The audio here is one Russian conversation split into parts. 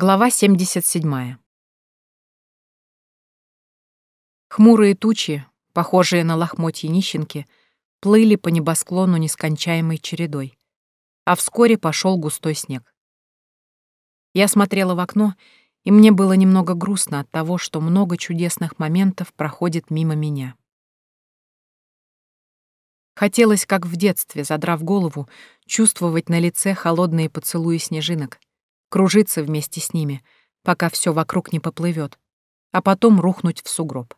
Глава 77. Хмурые тучи, похожие на лохмотья нищенки, плыли по небосклону нескончаемой чередой, а вскоре пошел густой снег. Я смотрела в окно, и мне было немного грустно от того, что много чудесных моментов проходит мимо меня. Хотелось, как в детстве, задрав голову, чувствовать на лице холодные поцелуи снежинок, кружиться вместе с ними, пока все вокруг не поплывет, а потом рухнуть в сугроб.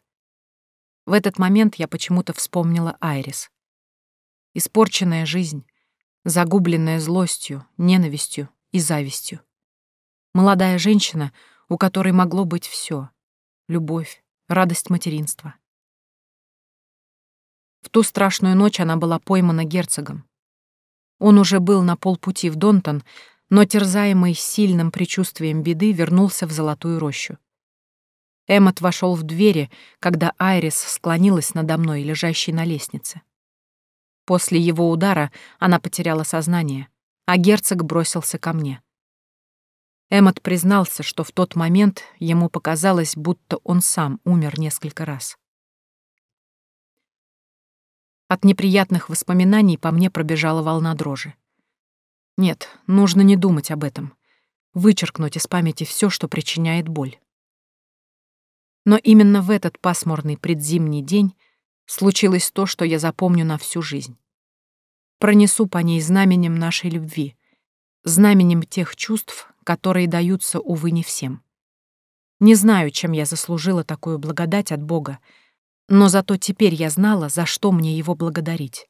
В этот момент я почему-то вспомнила Айрис. Испорченная жизнь, загубленная злостью, ненавистью и завистью. Молодая женщина, у которой могло быть все: любовь, радость материнства. В ту страшную ночь она была поймана герцогом. Он уже был на полпути в Донтон, но, терзаемый сильным предчувствием беды, вернулся в Золотую рощу. Эммот вошел в двери, когда Айрис склонилась надо мной, лежащей на лестнице. После его удара она потеряла сознание, а герцог бросился ко мне. Эммот признался, что в тот момент ему показалось, будто он сам умер несколько раз. От неприятных воспоминаний по мне пробежала волна дрожи. Нет, нужно не думать об этом. Вычеркнуть из памяти все, что причиняет боль. Но именно в этот пасмурный предзимний день случилось то, что я запомню на всю жизнь. Пронесу по ней знаменем нашей любви, знаменем тех чувств, которые даются, увы, не всем. Не знаю, чем я заслужила такую благодать от Бога, но зато теперь я знала, за что мне его благодарить.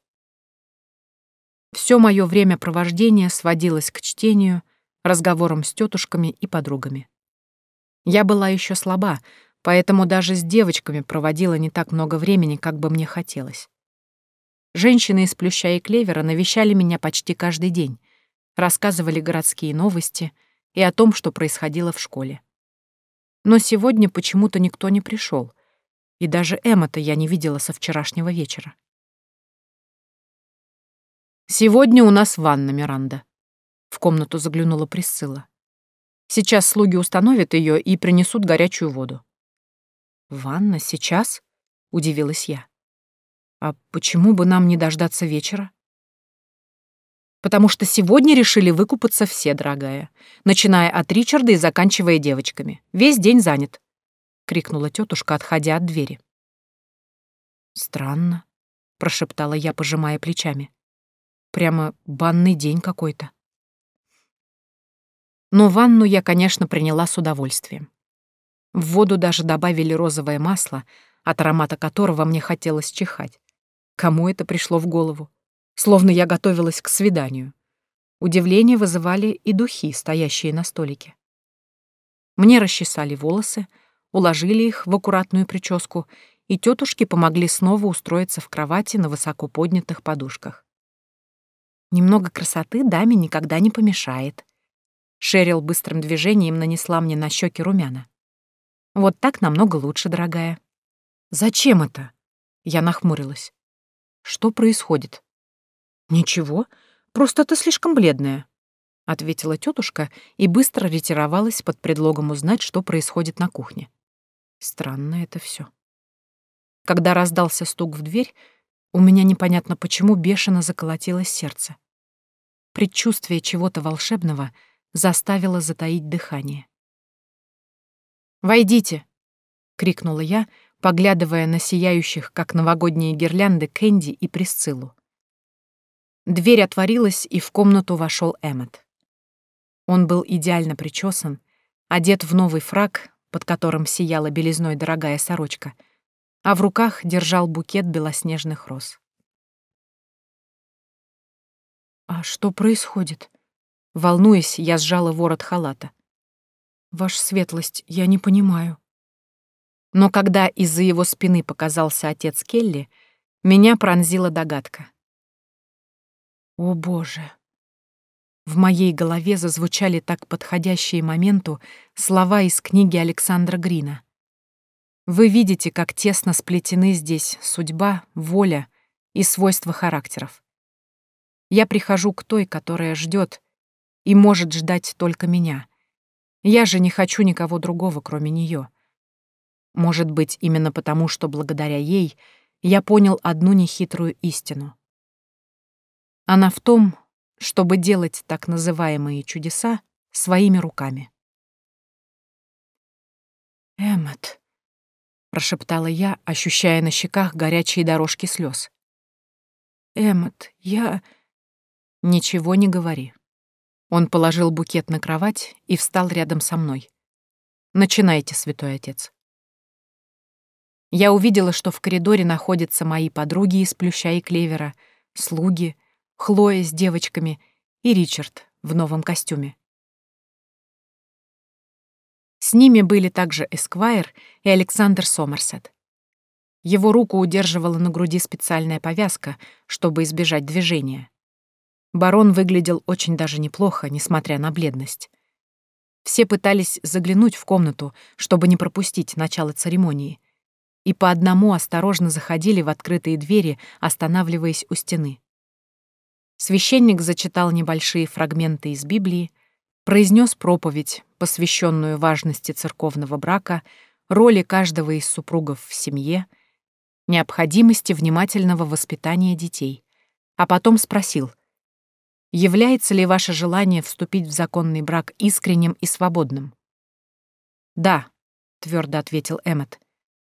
Все мое времяпровождение сводилось к чтению, разговорам с тетушками и подругами. Я была еще слаба, поэтому даже с девочками проводила не так много времени, как бы мне хотелось. Женщины из Плюща и Клевера навещали меня почти каждый день, рассказывали городские новости и о том, что происходило в школе. Но сегодня почему-то никто не пришел, и даже Эмма-то я не видела со вчерашнего вечера. «Сегодня у нас ванна, Миранда», — в комнату заглянула Присцилла. «Сейчас слуги установят ее и принесут горячую воду». «Ванна сейчас?» — удивилась я. «А почему бы нам не дождаться вечера?» «Потому что сегодня решили выкупаться все, дорогая, начиная от Ричарда и заканчивая девочками. Весь день занят», — крикнула тетушка, отходя от двери. «Странно», — прошептала я, пожимая плечами. Прямо банный день какой-то. Но ванну я, конечно, приняла с удовольствием. В воду даже добавили розовое масло, от аромата которого мне хотелось чихать. Кому это пришло в голову? Словно я готовилась к свиданию. Удивление вызывали и духи, стоящие на столике. Мне расчесали волосы, уложили их в аккуратную прическу, и тетушки помогли снова устроиться в кровати на высоко поднятых подушках. Немного красоты даме никогда не помешает. Шерил быстрым движением нанесла мне на щеки румяна. Вот так намного лучше, дорогая. Зачем это? Я нахмурилась. Что происходит? Ничего, просто ты слишком бледная, ответила тетушка и быстро ретировалась под предлогом узнать, что происходит на кухне. Странно это все. Когда раздался стук в дверь, у меня непонятно почему бешено заколотилось сердце. Предчувствие чего-то волшебного заставило затаить дыхание. «Войдите!» — крикнула я, поглядывая на сияющих, как новогодние гирлянды, Кэнди и Присциллу. Дверь отворилась, и в комнату вошел Эммет. Он был идеально причесан, одет в новый фраг, под которым сияла белизной дорогая сорочка — а в руках держал букет белоснежных роз. «А что происходит?» Волнуясь, я сжала ворот халата. «Ваша светлость, я не понимаю». Но когда из-за его спины показался отец Келли, меня пронзила догадка. «О, Боже!» В моей голове зазвучали так подходящие моменту слова из книги Александра Грина. Вы видите, как тесно сплетены здесь судьба, воля и свойства характеров. Я прихожу к той, которая ждет и может ждать только меня. Я же не хочу никого другого, кроме нее. Может быть, именно потому, что благодаря ей я понял одну нехитрую истину. Она в том, чтобы делать так называемые чудеса своими руками. «Эммет», — прошептала я, ощущая на щеках горячие дорожки слез. «Эммет, я...» «Ничего не говори». Он положил букет на кровать и встал рядом со мной. «Начинайте, святой отец». Я увидела, что в коридоре находятся мои подруги из плюща и клевера, слуги, Хлоя с девочками и Ричард в новом костюме. С ними были также Эсквайр и Александр Сомерсет. Его руку удерживала на груди специальная повязка, чтобы избежать движения. Барон выглядел очень даже неплохо, несмотря на бледность. Все пытались заглянуть в комнату, чтобы не пропустить начало церемонии, и по одному осторожно заходили в открытые двери, останавливаясь у стены. Священник зачитал небольшие фрагменты из Библии, произнес проповедь, посвященную важности церковного брака, роли каждого из супругов в семье, необходимости внимательного воспитания детей, а потом спросил — Является ли ваше желание вступить в законный брак искренним и свободным? Да, твердо ответил Эммет,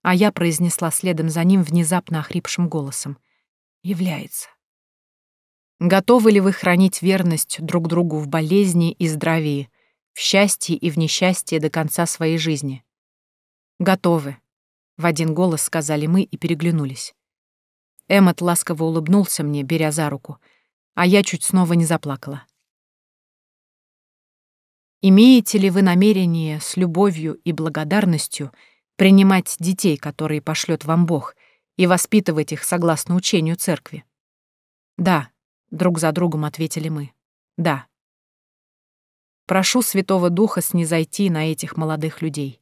а я произнесла следом за ним внезапно охрипшим голосом. Является. Готовы ли вы хранить верность друг другу в болезни и здравии, в счастье и в несчастье до конца своей жизни? Готовы, в один голос сказали мы и переглянулись. Эммет ласково улыбнулся мне, беря за руку — а я чуть снова не заплакала. Имеете ли вы намерение с любовью и благодарностью принимать детей, которые пошлет вам Бог, и воспитывать их согласно учению церкви? Да, друг за другом ответили мы. Да. Прошу Святого Духа снизойти на этих молодых людей.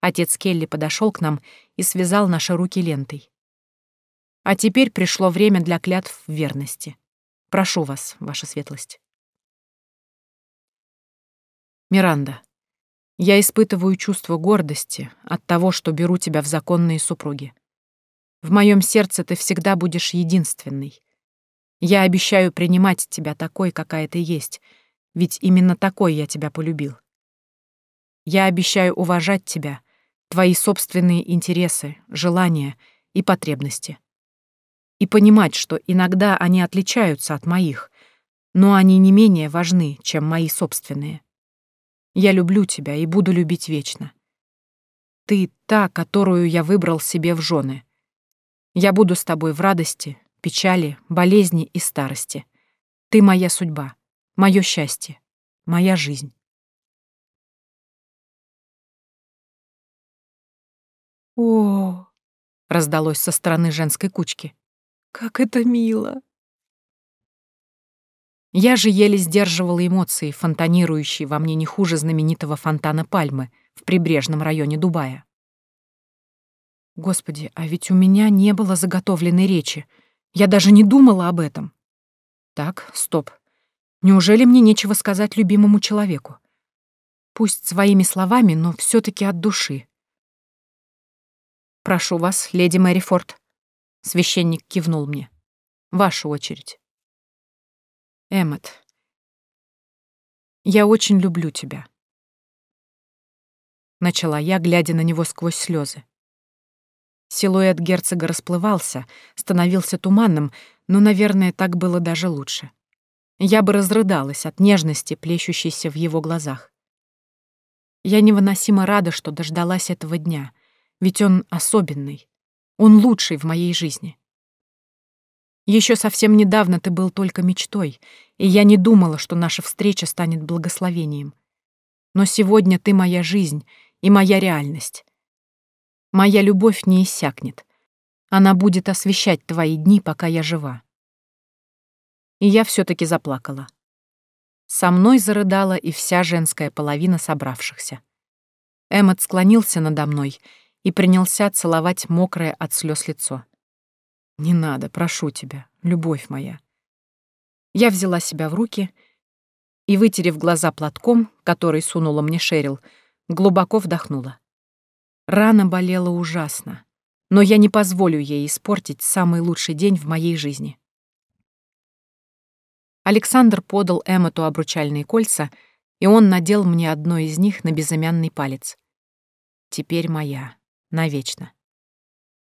Отец Келли подошел к нам и связал наши руки лентой. А теперь пришло время для клятв верности. Прошу вас, ваша светлость. Миранда, я испытываю чувство гордости от того, что беру тебя в законные супруги. В моем сердце ты всегда будешь единственной. Я обещаю принимать тебя такой, какая ты есть, ведь именно такой я тебя полюбил. Я обещаю уважать тебя, твои собственные интересы, желания и потребности и понимать, что иногда они отличаются от моих, но они не менее важны, чем мои собственные. Я люблю тебя и буду любить вечно. Ты та, которую я выбрал себе в жены. Я буду с тобой в радости, печали, болезни и старости. Ты моя судьба, мое счастье, моя жизнь. О, раздалось со стороны женской кучки. Как это мило!» Я же еле сдерживала эмоции, фонтанирующие во мне не хуже знаменитого фонтана Пальмы в прибрежном районе Дубая. Господи, а ведь у меня не было заготовленной речи. Я даже не думала об этом. Так, стоп. Неужели мне нечего сказать любимому человеку? Пусть своими словами, но все таки от души. Прошу вас, леди Мэри Форд. Священник кивнул мне. Ваша очередь. Эммет, я очень люблю тебя. Начала я, глядя на него сквозь слезы. Силуэт герцога расплывался, становился туманным, но, наверное, так было даже лучше. Я бы разрыдалась от нежности, плещущейся в его глазах. Я невыносимо рада, что дождалась этого дня, ведь он особенный. Он лучший в моей жизни. Еще совсем недавно ты был только мечтой, и я не думала, что наша встреча станет благословением. Но сегодня ты моя жизнь и моя реальность. Моя любовь не иссякнет. Она будет освещать твои дни, пока я жива. И я все таки заплакала. Со мной зарыдала и вся женская половина собравшихся. Эммот склонился надо мной и принялся целовать мокрое от слез лицо. «Не надо, прошу тебя, любовь моя». Я взяла себя в руки и, вытерев глаза платком, который сунула мне Шерил, глубоко вдохнула. Рана болела ужасно, но я не позволю ей испортить самый лучший день в моей жизни. Александр подал Эммету обручальные кольца, и он надел мне одно из них на безымянный палец. Теперь моя, навечно.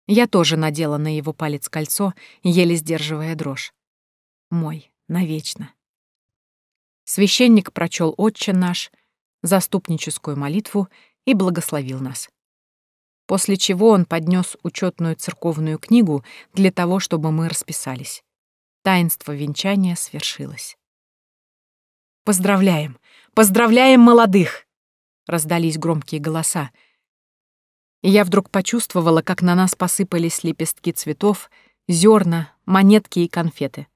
Я тоже надела на его палец кольцо, еле сдерживая дрожь. Мой, навечно. Священник прочел «Отче наш», заступническую молитву и благословил нас. После чего он поднес учетную церковную книгу для того, чтобы мы расписались. Таинство венчания свершилось. «Поздравляем! Поздравляем молодых!» Раздались громкие голоса. Я вдруг почувствовала, как на нас посыпались лепестки цветов, зерна, монетки и конфеты.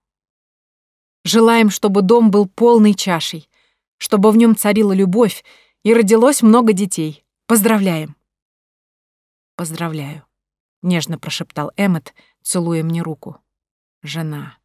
Желаем, чтобы дом был полной чашей, чтобы в нем царила любовь и родилось много детей. Поздравляем!» «Поздравляю», — нежно прошептал Эммет, целуя мне руку. «Жена».